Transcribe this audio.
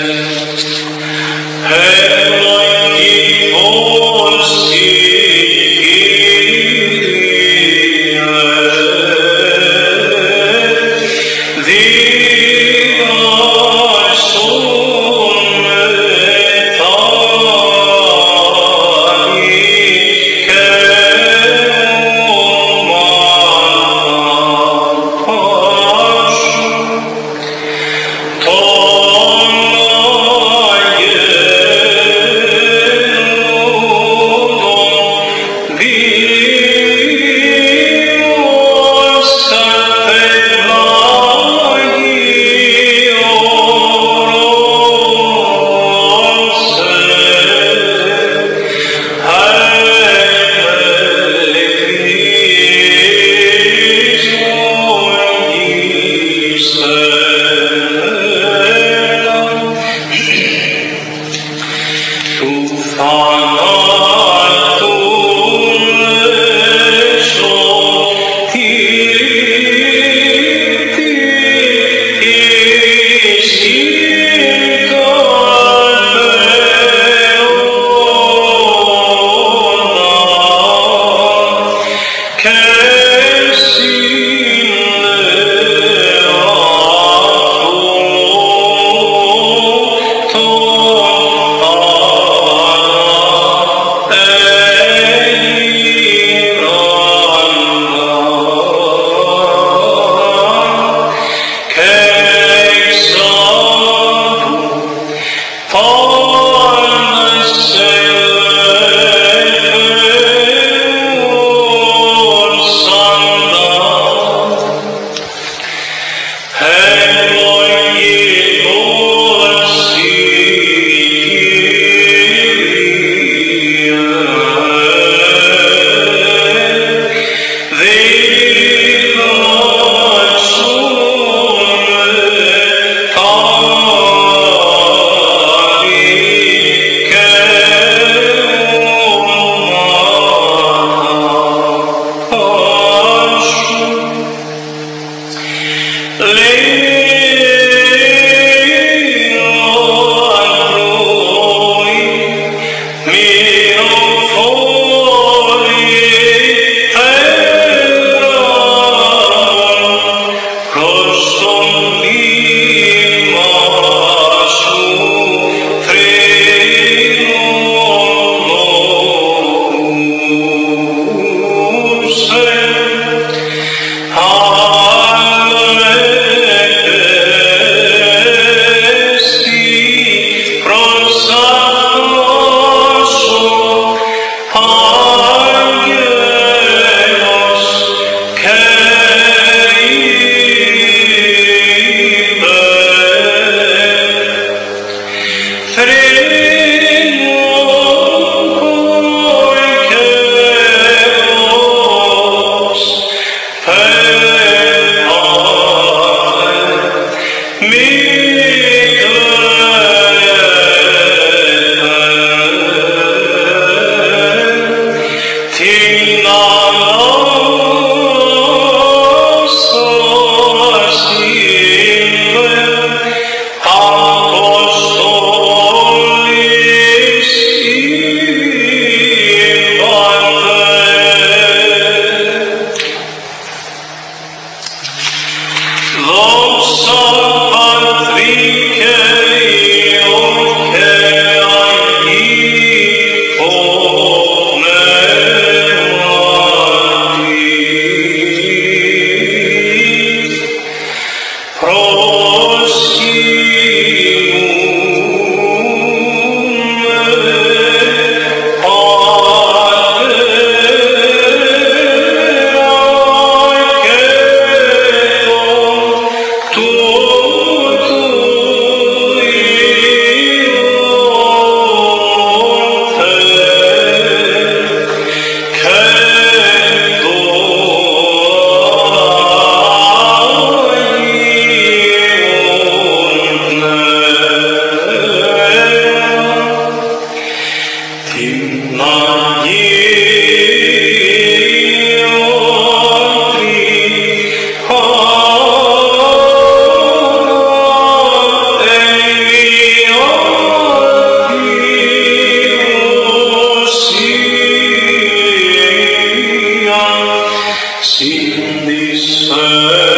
Yeah. Apostoli ہے